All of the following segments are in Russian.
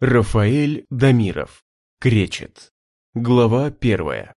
Рафаэль Дамиров. Кречет. Глава первая.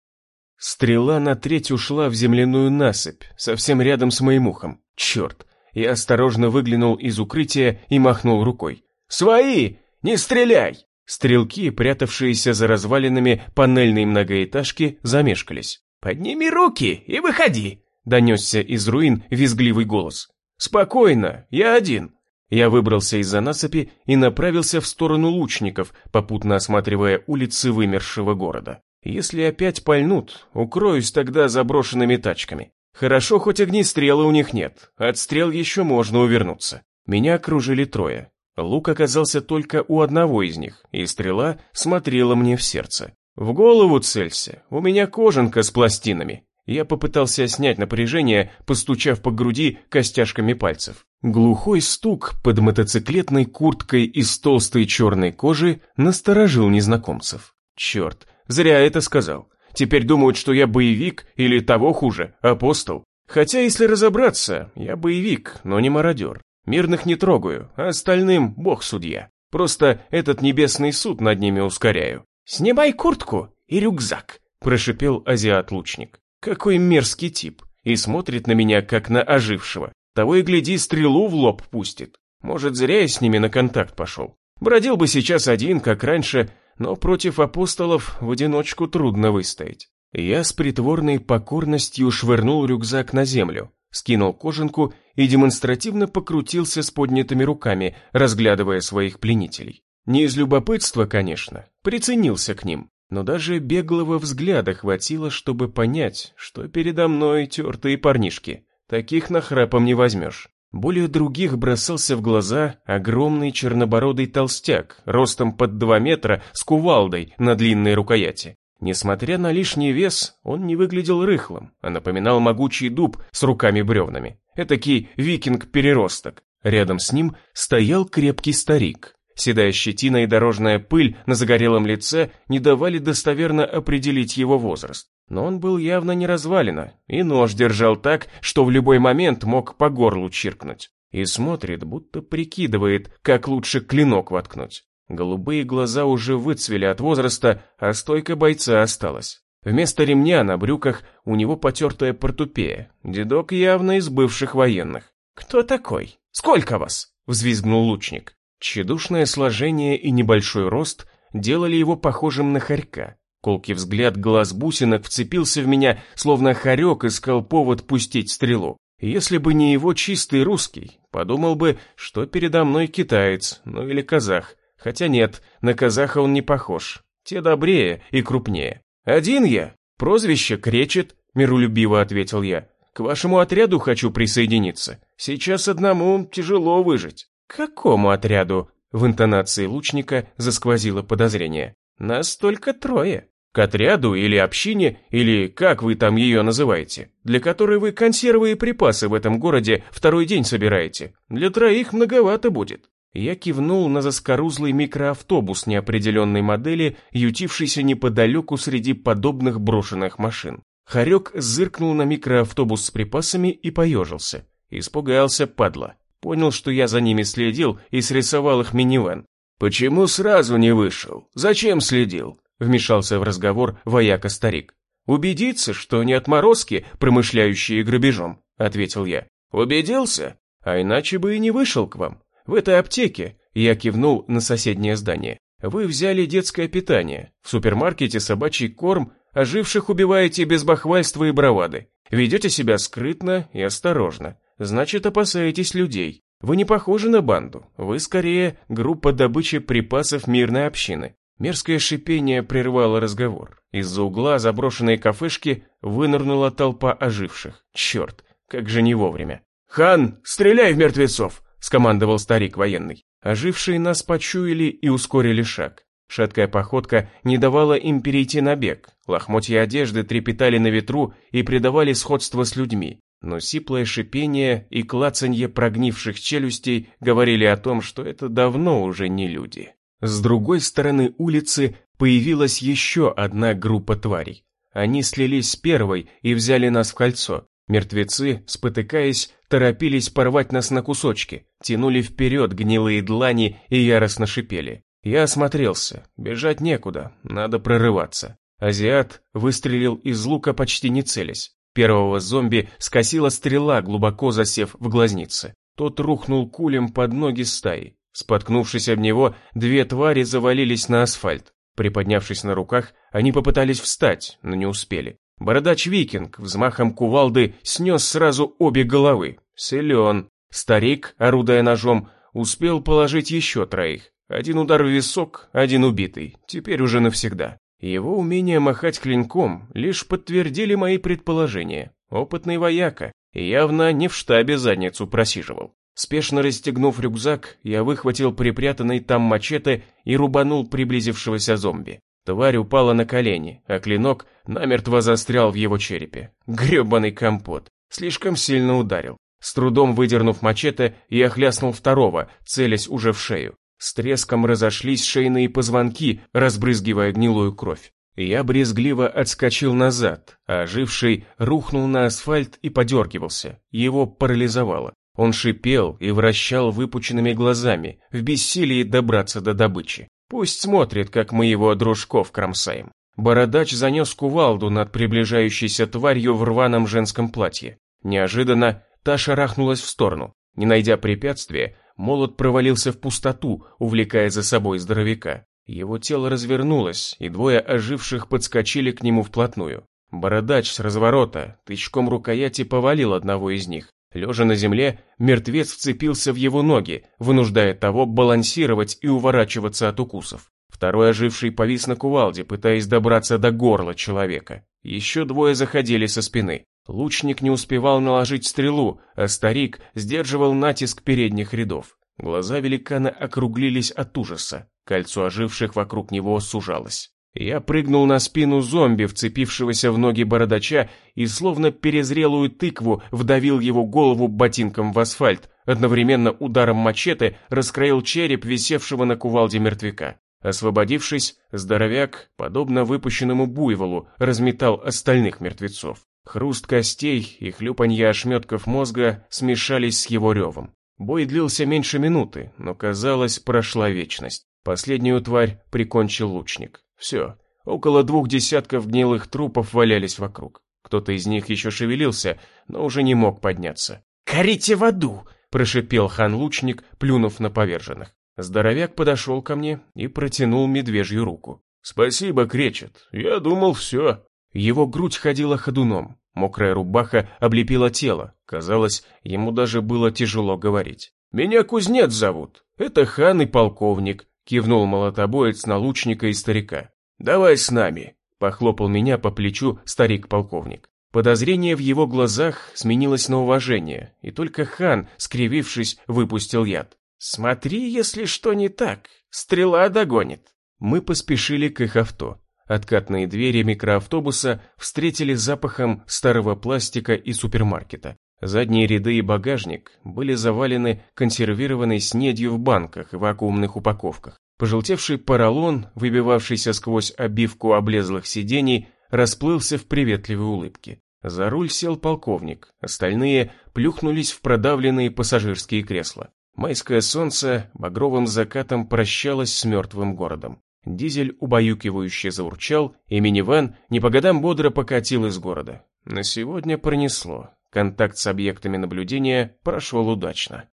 Стрела на треть ушла в земляную насыпь, совсем рядом с моим ухом. Черт! Я осторожно выглянул из укрытия и махнул рукой. «Свои! Не стреляй!» Стрелки, прятавшиеся за развалинами панельной многоэтажки, замешкались. «Подними руки и выходи!» Донесся из руин визгливый голос. «Спокойно, я один!» Я выбрался из-за насыпи и направился в сторону лучников, попутно осматривая улицы вымершего города. Если опять пальнут, укроюсь тогда заброшенными тачками. Хорошо, хоть огнестрела у них нет, от стрел еще можно увернуться. Меня окружили трое. Лук оказался только у одного из них, и стрела смотрела мне в сердце. В голову целься, у меня кожанка с пластинами. Я попытался снять напряжение, постучав по груди костяшками пальцев. Глухой стук под мотоциклетной курткой из толстой черной кожи насторожил незнакомцев. Черт, зря это сказал. Теперь думают, что я боевик или того хуже, апостол. Хотя, если разобраться, я боевик, но не мародер. Мирных не трогаю, а остальным бог судья. Просто этот небесный суд над ними ускоряю. «Снимай куртку и рюкзак», – прошипел азиат-лучник. Какой мерзкий тип. И смотрит на меня, как на ожившего. Того и гляди, стрелу в лоб пустит. Может, зря я с ними на контакт пошел. Бродил бы сейчас один, как раньше, но против апостолов в одиночку трудно выстоять. Я с притворной покорностью швырнул рюкзак на землю, скинул кожанку и демонстративно покрутился с поднятыми руками, разглядывая своих пленителей. Не из любопытства, конечно, приценился к ним но даже беглого взгляда хватило, чтобы понять, что передо мной тертые парнишки. Таких нахрапом не возьмешь. Более других бросался в глаза огромный чернобородый толстяк, ростом под два метра, с кувалдой на длинной рукояти. Несмотря на лишний вес, он не выглядел рыхлым, а напоминал могучий дуб с руками-бревнами. Этакий викинг-переросток. Рядом с ним стоял крепкий старик, Седая щетина и дорожная пыль на загорелом лице не давали достоверно определить его возраст. Но он был явно не развалина, и нож держал так, что в любой момент мог по горлу чиркнуть. И смотрит, будто прикидывает, как лучше клинок воткнуть. Голубые глаза уже выцвели от возраста, а стойка бойца осталась. Вместо ремня на брюках у него потертая портупея. Дедок явно из бывших военных. «Кто такой? Сколько вас?» — взвизгнул лучник. Тщедушное сложение и небольшой рост делали его похожим на хорька. Колкий взгляд глаз бусинок вцепился в меня, словно хорек искал повод пустить стрелу. Если бы не его чистый русский, подумал бы, что передо мной китаец, ну или казах. Хотя нет, на казаха он не похож. Те добрее и крупнее. «Один я, прозвище кречет», — миролюбиво ответил я. «К вашему отряду хочу присоединиться. Сейчас одному тяжело выжить». Какому отряду?» В интонации лучника засквозило подозрение. «Нас только трое. К отряду или общине, или как вы там ее называете, для которой вы консервы и припасы в этом городе второй день собираете. Для троих многовато будет». Я кивнул на заскорузлый микроавтобус неопределенной модели, ютившийся неподалеку среди подобных брошенных машин. Харек зыркнул на микроавтобус с припасами и поежился. Испугался, падла. Понял, что я за ними следил и срисовал их минивэн. «Почему сразу не вышел? Зачем следил?» Вмешался в разговор вояка-старик. «Убедиться, что не отморозки, промышляющие грабежом», ответил я. «Убедился? А иначе бы и не вышел к вам. В этой аптеке, я кивнул на соседнее здание, вы взяли детское питание, в супермаркете собачий корм, оживших убиваете без бахвальства и бравады. Ведете себя скрытно и осторожно. Значит, опасаетесь людей. Вы не похожи на банду. Вы скорее группа добычи припасов мирной общины. Мерзкое шипение прервало разговор. Из-за угла заброшенной кафешки вынырнула толпа оживших. Черт, как же не вовремя. «Хан, стреляй в мертвецов!» – скомандовал старик военный. Ожившие нас почуяли и ускорили шаг. Шаткая походка не давала им перейти на бег. Лохмотья одежды трепетали на ветру и придавали сходство с людьми но сиплое шипение и клацанье прогнивших челюстей говорили о том, что это давно уже не люди. С другой стороны улицы появилась еще одна группа тварей. Они слились с первой и взяли нас в кольцо. Мертвецы, спотыкаясь, торопились порвать нас на кусочки, тянули вперед гнилые длани и яростно шипели. Я осмотрелся. Бежать некуда, надо прорываться. Азиат выстрелил из лука почти не целясь. Первого зомби скосила стрела, глубоко засев в глазнице. Тот рухнул кулем под ноги стаи. Споткнувшись об него, две твари завалились на асфальт. Приподнявшись на руках, они попытались встать, но не успели. Бородач-викинг взмахом кувалды снес сразу обе головы. Силен. Старик, орудая ножом, успел положить еще троих. Один удар в висок, один убитый. Теперь уже навсегда. Его умение махать клинком лишь подтвердили мои предположения. Опытный вояка, явно не в штабе задницу просиживал. Спешно расстегнув рюкзак, я выхватил припрятанный там мачете и рубанул приблизившегося зомби. Тварь упала на колени, а клинок намертво застрял в его черепе. Гребаный компот. Слишком сильно ударил. С трудом выдернув мачете, я хляснул второго, целясь уже в шею. С треском разошлись шейные позвонки, разбрызгивая гнилую кровь. Я брезгливо отскочил назад, а оживший рухнул на асфальт и подергивался. Его парализовало. Он шипел и вращал выпученными глазами, в бессилии добраться до добычи. Пусть смотрит, как мы его дружков кромсаем. Бородач занес кувалду над приближающейся тварью в рваном женском платье. Неожиданно та шарахнулась в сторону. Не найдя препятствия, молот провалился в пустоту, увлекая за собой здоровяка. Его тело развернулось, и двое оживших подскочили к нему вплотную. Бородач с разворота тычком рукояти повалил одного из них. Лежа на земле, мертвец вцепился в его ноги, вынуждая того балансировать и уворачиваться от укусов. Второй оживший повис на кувалде, пытаясь добраться до горла человека. Еще двое заходили со спины. Лучник не успевал наложить стрелу, а старик сдерживал натиск передних рядов. Глаза великана округлились от ужаса. Кольцо оживших вокруг него сужалось. Я прыгнул на спину зомби, вцепившегося в ноги бородача, и словно перезрелую тыкву вдавил его голову ботинком в асфальт, одновременно ударом мачете раскроил череп висевшего на кувалде мертвяка. Освободившись, здоровяк, подобно выпущенному буйволу, разметал остальных мертвецов. Хруст костей и хлюпанье ошметков мозга смешались с его ревом. Бой длился меньше минуты, но, казалось, прошла вечность. Последнюю тварь прикончил лучник. Все, около двух десятков гнилых трупов валялись вокруг. Кто-то из них еще шевелился, но уже не мог подняться. «Корите в аду!» – прошипел хан-лучник, плюнув на поверженных. Здоровяк подошел ко мне и протянул медвежью руку. «Спасибо, кречет. Я думал, все». Его грудь ходила ходуном, мокрая рубаха облепила тело. Казалось, ему даже было тяжело говорить. «Меня кузнец зовут. Это хан и полковник кивнул молотобоец на лучника и старика. «Давай с нами», – похлопал меня по плечу старик-полковник. Подозрение в его глазах сменилось на уважение, и только хан, скривившись, выпустил яд. «Смотри, если что не так, стрела догонит». Мы поспешили к их авто. Откатные двери микроавтобуса встретили запахом старого пластика и супермаркета. Задние ряды и багажник были завалены консервированной снедью в банках и вакуумных упаковках. Пожелтевший поролон, выбивавшийся сквозь обивку облезлых сидений, расплылся в приветливой улыбке. За руль сел полковник, остальные плюхнулись в продавленные пассажирские кресла. Майское солнце багровым закатом прощалось с мертвым городом. Дизель убаюкивающе заурчал, и минивэн не по годам бодро покатил из города. На сегодня пронесло. Контакт с объектами наблюдения прошел удачно.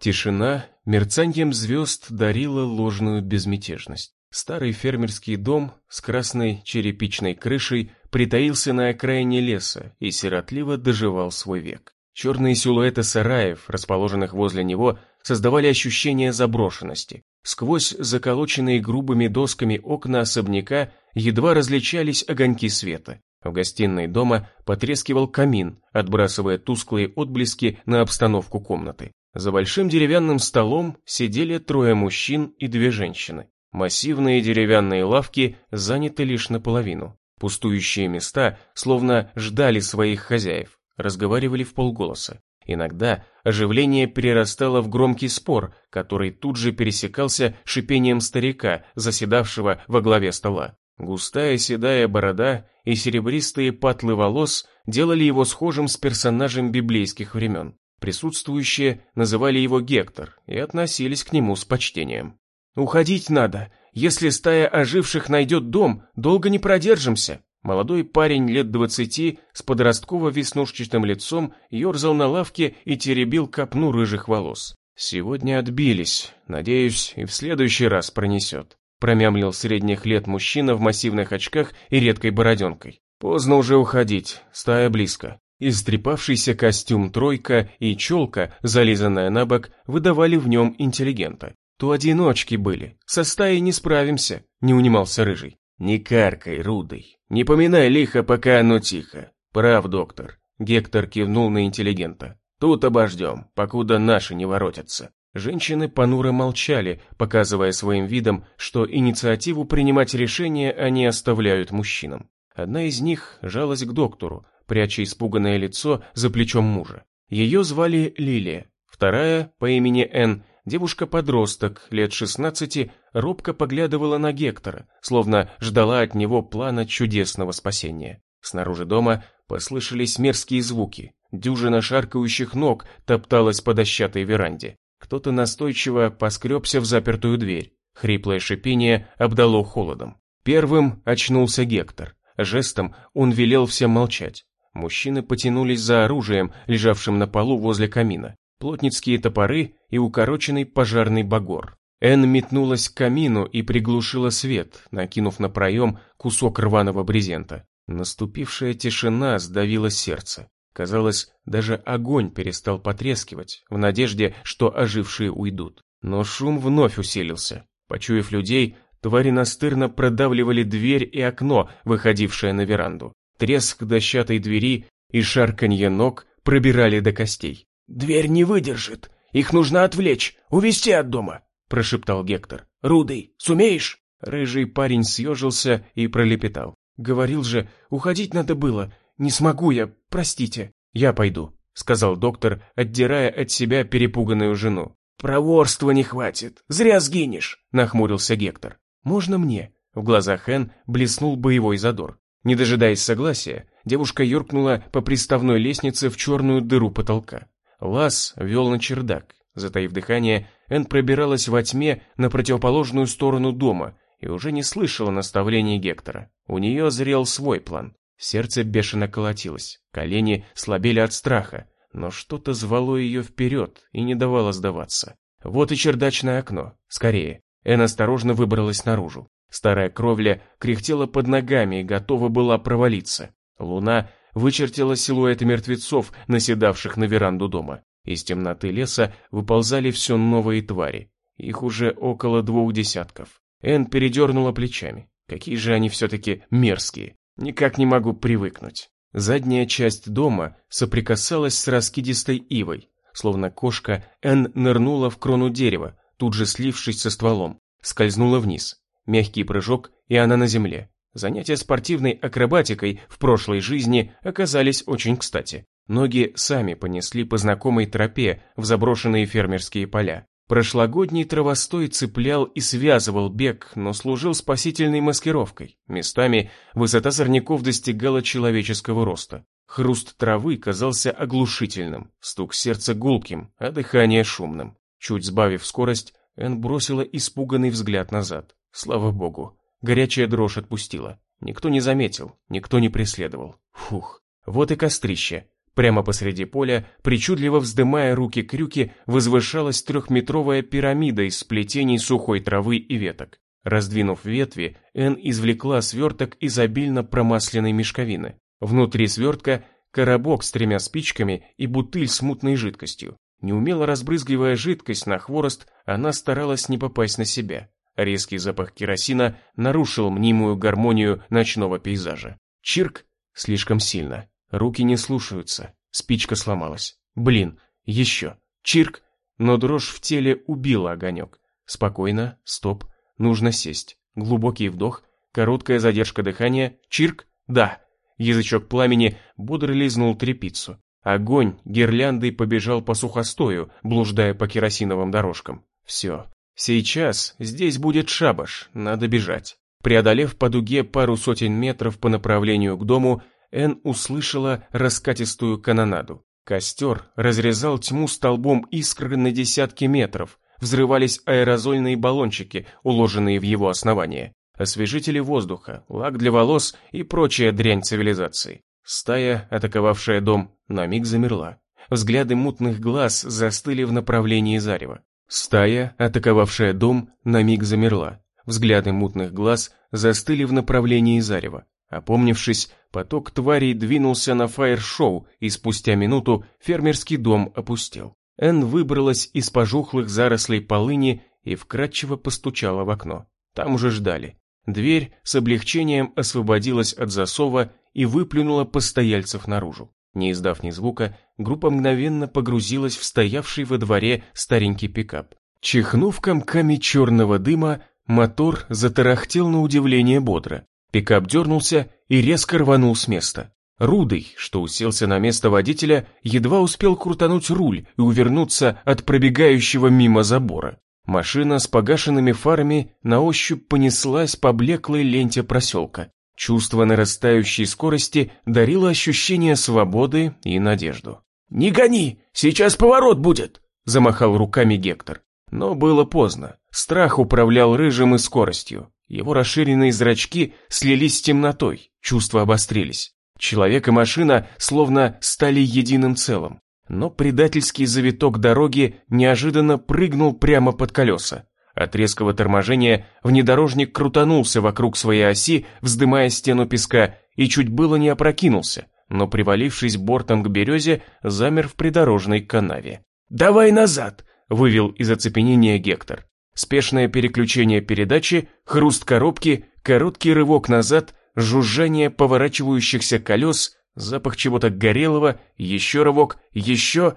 Тишина мерцанием звезд дарила ложную безмятежность. Старый фермерский дом с красной черепичной крышей притаился на окраине леса и сиротливо доживал свой век. Черные силуэты сараев, расположенных возле него, создавали ощущение заброшенности. Сквозь заколоченные грубыми досками окна особняка едва различались огоньки света. В гостиной дома потрескивал камин, отбрасывая тусклые отблески на обстановку комнаты. За большим деревянным столом сидели трое мужчин и две женщины. Массивные деревянные лавки заняты лишь наполовину. Пустующие места словно ждали своих хозяев, разговаривали в полголоса. Иногда оживление перерастало в громкий спор, который тут же пересекался шипением старика, заседавшего во главе стола. Густая седая борода и серебристые патлы волос делали его схожим с персонажем библейских времен. Присутствующие называли его Гектор и относились к нему с почтением. «Уходить надо. Если стая оживших найдет дом, долго не продержимся». Молодой парень лет двадцати с подростково-веснушчатым лицом ерзал на лавке и теребил копну рыжих волос. «Сегодня отбились. Надеюсь, и в следующий раз пронесет», промямлил средних лет мужчина в массивных очках и редкой бороденкой. «Поздно уже уходить, стая близко». Истрепавшийся костюм «тройка» и челка, зализанная на бок, выдавали в нем интеллигента. «То одиночки были, со стаей не справимся», — не унимался Рыжий. «Не каркай, Рудой, не поминай лихо, пока оно тихо. Прав, доктор». Гектор кивнул на интеллигента. Тут обождем, покуда наши не воротятся. Женщины понуро молчали, показывая своим видом, что инициативу принимать решения они оставляют мужчинам. Одна из них жалась к доктору, пряча испуганное лицо за плечом мужа. Ее звали Лилия. Вторая, по имени Энн, девушка-подросток, лет 16, робко поглядывала на Гектора, словно ждала от него плана чудесного спасения. Снаружи дома послышались мерзкие звуки, Дюжина шаркающих ног топталась по дощатой веранде. Кто-то настойчиво поскребся в запертую дверь. Хриплое шипение обдало холодом. Первым очнулся Гектор. Жестом он велел всем молчать. Мужчины потянулись за оружием, лежавшим на полу возле камина. Плотницкие топоры и укороченный пожарный багор. Эн метнулась к камину и приглушила свет, накинув на проем кусок рваного брезента. Наступившая тишина сдавила сердце. Казалось, даже огонь перестал потрескивать, в надежде, что ожившие уйдут. Но шум вновь усилился. Почуяв людей, твари настырно продавливали дверь и окно, выходившее на веранду. Треск дощатой двери и шарканье ног пробирали до костей. «Дверь не выдержит! Их нужно отвлечь, увести от дома!» – прошептал Гектор. «Рудый, сумеешь?» Рыжий парень съежился и пролепетал. «Говорил же, уходить надо было, не смогу я, простите». «Я пойду», — сказал доктор, отдирая от себя перепуганную жену. «Проворства не хватит, зря сгинешь», — нахмурился Гектор. «Можно мне?» В глазах Эн блеснул боевой задор. Не дожидаясь согласия, девушка юркнула по приставной лестнице в черную дыру потолка. Лаз вел на чердак. Затаив дыхание, Эн пробиралась во тьме на противоположную сторону дома и уже не слышала наставлений Гектора. У нее зрел свой план. Сердце бешено колотилось, колени слабели от страха, но что-то звало ее вперед и не давало сдаваться. Вот и чердачное окно. Скорее. Эн осторожно выбралась наружу. Старая кровля кряхтела под ногами и готова была провалиться. Луна вычертила силуэты мертвецов, наседавших на веранду дома. Из темноты леса выползали все новые твари. Их уже около двух десятков. Эн передернула плечами. Какие же они все-таки мерзкие. Никак не могу привыкнуть. Задняя часть дома соприкасалась с раскидистой ивой. Словно кошка, Энн нырнула в крону дерева, тут же слившись со стволом. Скользнула вниз. Мягкий прыжок, и она на земле. Занятия спортивной акробатикой в прошлой жизни оказались очень кстати. Ноги сами понесли по знакомой тропе в заброшенные фермерские поля. Прошлогодний травостой цеплял и связывал бег, но служил спасительной маскировкой. Местами высота сорняков достигала человеческого роста. Хруст травы казался оглушительным, стук сердца гулким, а дыхание шумным. Чуть сбавив скорость, Эн бросила испуганный взгляд назад. Слава богу, горячая дрожь отпустила. Никто не заметил, никто не преследовал. Фух, вот и кострище. Прямо посреди поля, причудливо вздымая руки-крюки, возвышалась трехметровая пирамида из сплетений сухой травы и веток. Раздвинув ветви, Эн извлекла сверток из обильно промасленной мешковины. Внутри свертка коробок с тремя спичками и бутыль с мутной жидкостью. Неумело разбрызгивая жидкость на хворост, она старалась не попасть на себя. Резкий запах керосина нарушил мнимую гармонию ночного пейзажа. Чирк слишком сильно. Руки не слушаются. Спичка сломалась. Блин, еще. Чирк. Но дрожь в теле убила огонек. Спокойно, стоп, нужно сесть. Глубокий вдох, короткая задержка дыхания. Чирк. Да. Язычок пламени бодро лизнул трепицу. Огонь гирляндой побежал по сухостою, блуждая по керосиновым дорожкам. Все. Сейчас здесь будет шабаш, надо бежать. Преодолев по дуге пару сотен метров по направлению к дому, Эн услышала раскатистую канонаду. Костер разрезал тьму столбом искр на десятки метров, взрывались аэрозольные баллончики, уложенные в его основание, освежители воздуха, лак для волос и прочая дрянь цивилизации. Стая, атаковавшая дом, на миг замерла. Взгляды мутных глаз застыли в направлении зарева. Стая, атаковавшая дом, на миг замерла. Взгляды мутных глаз застыли в направлении зарева. Опомнившись, поток тварей двинулся на фаер-шоу, и спустя минуту фермерский дом опустел. Энн выбралась из пожухлых зарослей полыни и вкратчиво постучала в окно. Там уже ждали. Дверь с облегчением освободилась от засова и выплюнула постояльцев наружу. Не издав ни звука, группа мгновенно погрузилась в стоявший во дворе старенький пикап. Чихнув комками черного дыма, мотор затарахтел на удивление бодро. Пикап дернулся и резко рванул с места. Рудый, что уселся на место водителя, едва успел крутануть руль и увернуться от пробегающего мимо забора. Машина с погашенными фарами на ощупь понеслась по блеклой ленте проселка. Чувство нарастающей скорости дарило ощущение свободы и надежду. «Не гони! Сейчас поворот будет!» – замахал руками Гектор. Но было поздно. Страх управлял рыжим и скоростью. Его расширенные зрачки слились с темнотой, чувства обострились. Человек и машина словно стали единым целым. Но предательский завиток дороги неожиданно прыгнул прямо под колеса. От резкого торможения внедорожник крутанулся вокруг своей оси, вздымая стену песка, и чуть было не опрокинулся, но, привалившись бортом к березе, замер в придорожной канаве. «Давай назад!» – вывел из оцепенения Гектор. Спешное переключение передачи, хруст коробки, короткий рывок назад, жужжание поворачивающихся колес, запах чего-то горелого, еще рывок, еще...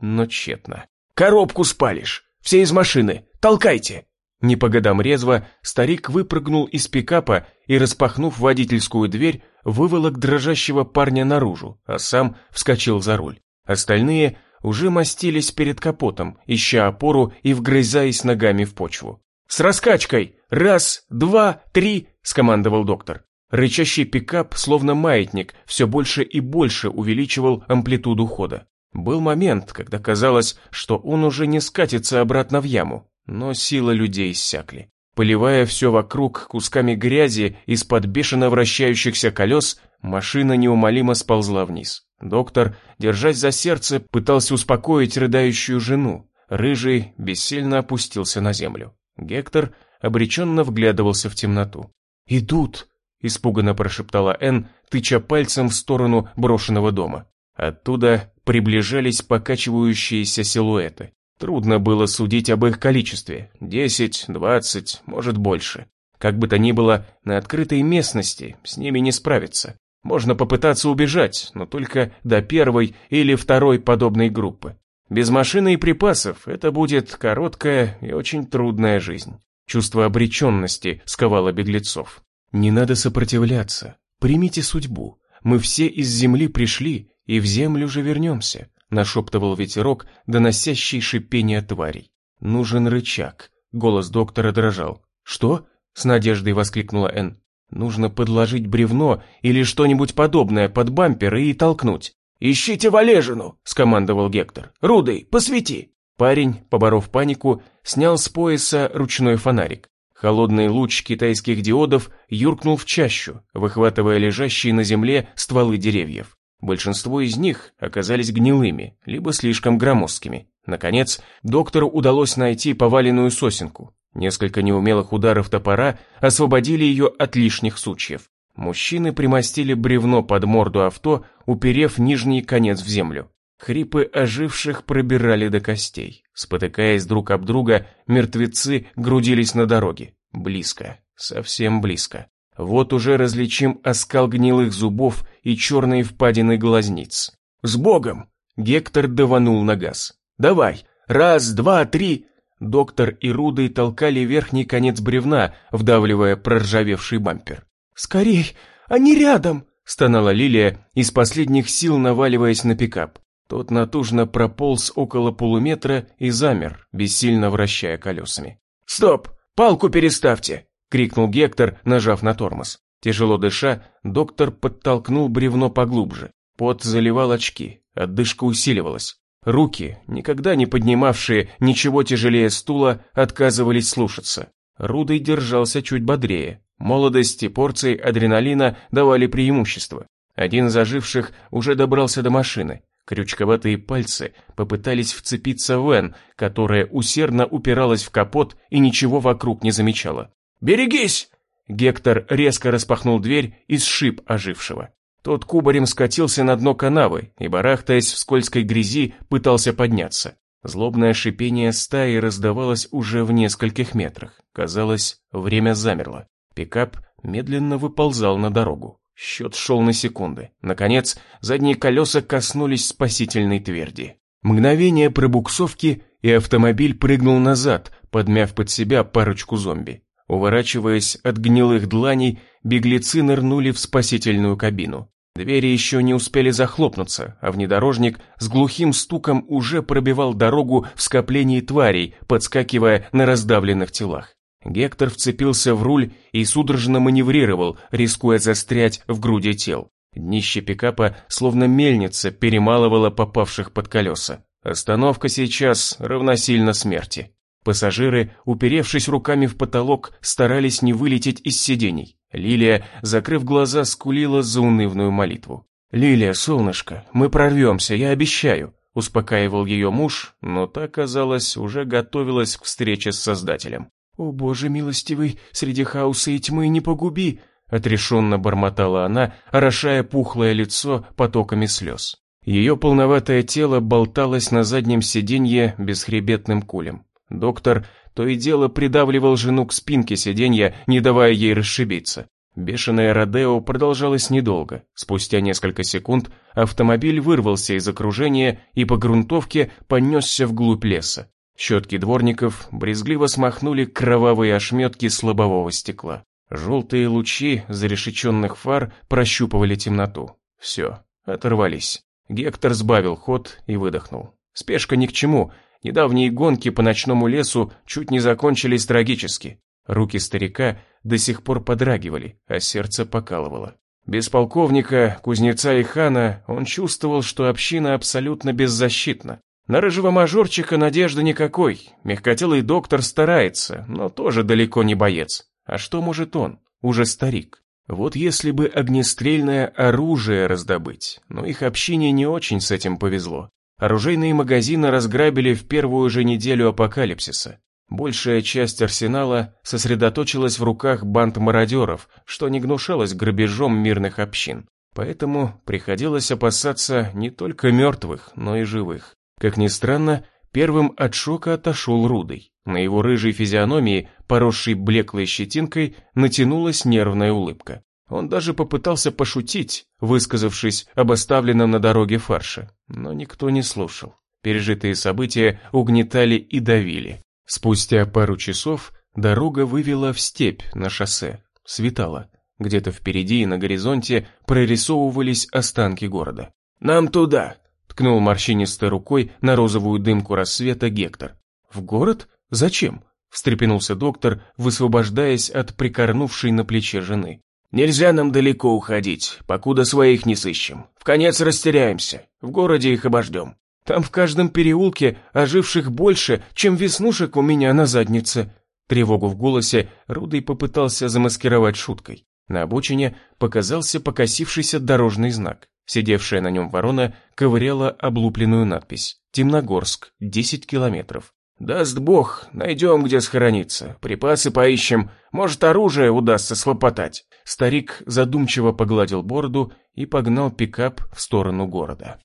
Но тщетно. «Коробку спалишь! Все из машины! Толкайте!» Не по годам резво, старик выпрыгнул из пикапа и, распахнув водительскую дверь, выволок дрожащего парня наружу, а сам вскочил за руль. Остальные уже мастились перед капотом, ища опору и вгрызаясь ногами в почву. «С раскачкой! Раз, два, три!» – скомандовал доктор. Рычащий пикап, словно маятник, все больше и больше увеличивал амплитуду хода. Был момент, когда казалось, что он уже не скатится обратно в яму, но силы людей иссякли. Поливая все вокруг кусками грязи из-под бешено вращающихся колес, машина неумолимо сползла вниз. Доктор, держась за сердце, пытался успокоить рыдающую жену. Рыжий бессильно опустился на землю. Гектор обреченно вглядывался в темноту. «Идут!» – испуганно прошептала Энн, тыча пальцем в сторону брошенного дома. Оттуда приближались покачивающиеся силуэты. Трудно было судить об их количестве – десять, двадцать, может больше. Как бы то ни было, на открытой местности с ними не справиться. Можно попытаться убежать, но только до первой или второй подобной группы. Без машины и припасов это будет короткая и очень трудная жизнь. Чувство обреченности сковало беглецов. Не надо сопротивляться. Примите судьбу. Мы все из земли пришли, и в землю же вернемся нашептывал ветерок, доносящий шипение тварей. «Нужен рычаг». Голос доктора дрожал. «Что?» – с надеждой воскликнула Энн. «Нужно подложить бревно или что-нибудь подобное под бампер и толкнуть». «Ищите Валежину!» – скомандовал Гектор. «Рудый, посвети!» Парень, поборов панику, снял с пояса ручной фонарик. Холодный луч китайских диодов юркнул в чащу, выхватывая лежащие на земле стволы деревьев. Большинство из них оказались гнилыми, либо слишком громоздкими. Наконец, доктору удалось найти поваленную сосенку. Несколько неумелых ударов топора освободили ее от лишних сучьев. Мужчины примостили бревно под морду авто, уперев нижний конец в землю. Хрипы оживших пробирали до костей. Спотыкаясь друг об друга, мертвецы грудились на дороге. Близко, совсем близко. Вот уже различим оскал гнилых зубов и черные впадины глазниц. «С Богом!» Гектор даванул на газ. «Давай! Раз, два, три!» Доктор и Рудой толкали верхний конец бревна, вдавливая проржавевший бампер. «Скорей! Они рядом!» стонала Лилия, из последних сил наваливаясь на пикап. Тот натужно прополз около полуметра и замер, бессильно вращая колесами. «Стоп! Палку переставьте!» — крикнул Гектор, нажав на тормоз. Тяжело дыша, доктор подтолкнул бревно поглубже. Пот заливал очки, отдышка усиливалась. Руки, никогда не поднимавшие ничего тяжелее стула, отказывались слушаться. Рудый держался чуть бодрее. Молодость и порции адреналина давали преимущество. Один из оживших уже добрался до машины. Крючковатые пальцы попытались вцепиться в Эн, которая усердно упиралась в капот и ничего вокруг не замечала. «Берегись!» Гектор резко распахнул дверь и сшиб ожившего. Тот кубарем скатился на дно канавы и, барахтаясь в скользкой грязи, пытался подняться. Злобное шипение стаи раздавалось уже в нескольких метрах. Казалось, время замерло. Пикап медленно выползал на дорогу. Счет шел на секунды. Наконец, задние колеса коснулись спасительной тверди. Мгновение пробуксовки, и автомобиль прыгнул назад, подмяв под себя парочку зомби. Уворачиваясь от гнилых дланей, беглецы нырнули в спасительную кабину. Двери еще не успели захлопнуться, а внедорожник с глухим стуком уже пробивал дорогу в скоплении тварей, подскакивая на раздавленных телах. Гектор вцепился в руль и судорожно маневрировал, рискуя застрять в груди тел. Днище пикапа, словно мельница, перемалывало попавших под колеса. Остановка сейчас равносильно смерти. Пассажиры, уперевшись руками в потолок, старались не вылететь из сидений. Лилия, закрыв глаза, скулила заунывную молитву. «Лилия, солнышко, мы прорвемся, я обещаю», успокаивал ее муж, но та, казалось, уже готовилась к встрече с Создателем. «О, Боже милостивый, среди хаоса и тьмы не погуби!» отрешенно бормотала она, орошая пухлое лицо потоками слез. Ее полноватое тело болталось на заднем сиденье бесхребетным кулем. Доктор то и дело придавливал жену к спинке сиденья, не давая ей расшибиться. Бешеное Родео продолжалось недолго. Спустя несколько секунд автомобиль вырвался из окружения и по грунтовке понесся вглубь леса. Щетки дворников брезгливо смахнули кровавые ошметки слабового стекла. Желтые лучи зарешеченных фар прощупывали темноту. Все, оторвались. Гектор сбавил ход и выдохнул. Спешка ни к чему, Недавние гонки по ночному лесу чуть не закончились трагически. Руки старика до сих пор подрагивали, а сердце покалывало. Без полковника, кузнеца и хана он чувствовал, что община абсолютно беззащитна. На рыжего мажорчика надежды никакой. Мягкотелый доктор старается, но тоже далеко не боец. А что может он? Уже старик. Вот если бы огнестрельное оружие раздобыть, но их общине не очень с этим повезло. Оружейные магазины разграбили в первую же неделю апокалипсиса. Большая часть арсенала сосредоточилась в руках банд мародеров, что не гнушалось грабежом мирных общин. Поэтому приходилось опасаться не только мертвых, но и живых. Как ни странно, первым от шока отошел Рудый. На его рыжей физиономии, поросшей блеклой щетинкой, натянулась нервная улыбка. Он даже попытался пошутить, высказавшись об оставленном на дороге фарше, но никто не слушал. Пережитые события угнетали и давили. Спустя пару часов дорога вывела в степь на шоссе. Светало. Где-то впереди и на горизонте прорисовывались останки города. «Нам туда!» — ткнул морщинистой рукой на розовую дымку рассвета Гектор. «В город? Зачем?» — встрепенулся доктор, высвобождаясь от прикорнувшей на плече жены. Нельзя нам далеко уходить, покуда своих не сыщем. В конец растеряемся, в городе их обождем. Там в каждом переулке оживших больше, чем веснушек у меня на заднице». Тревогу в голосе Рудый попытался замаскировать шуткой. На обочине показался покосившийся дорожный знак. Сидевшая на нем ворона ковыряла облупленную надпись «Темногорск, 10 километров». «Даст бог, найдем, где схорониться, припасы поищем, может, оружие удастся схлопотать». Старик задумчиво погладил бороду и погнал пикап в сторону города.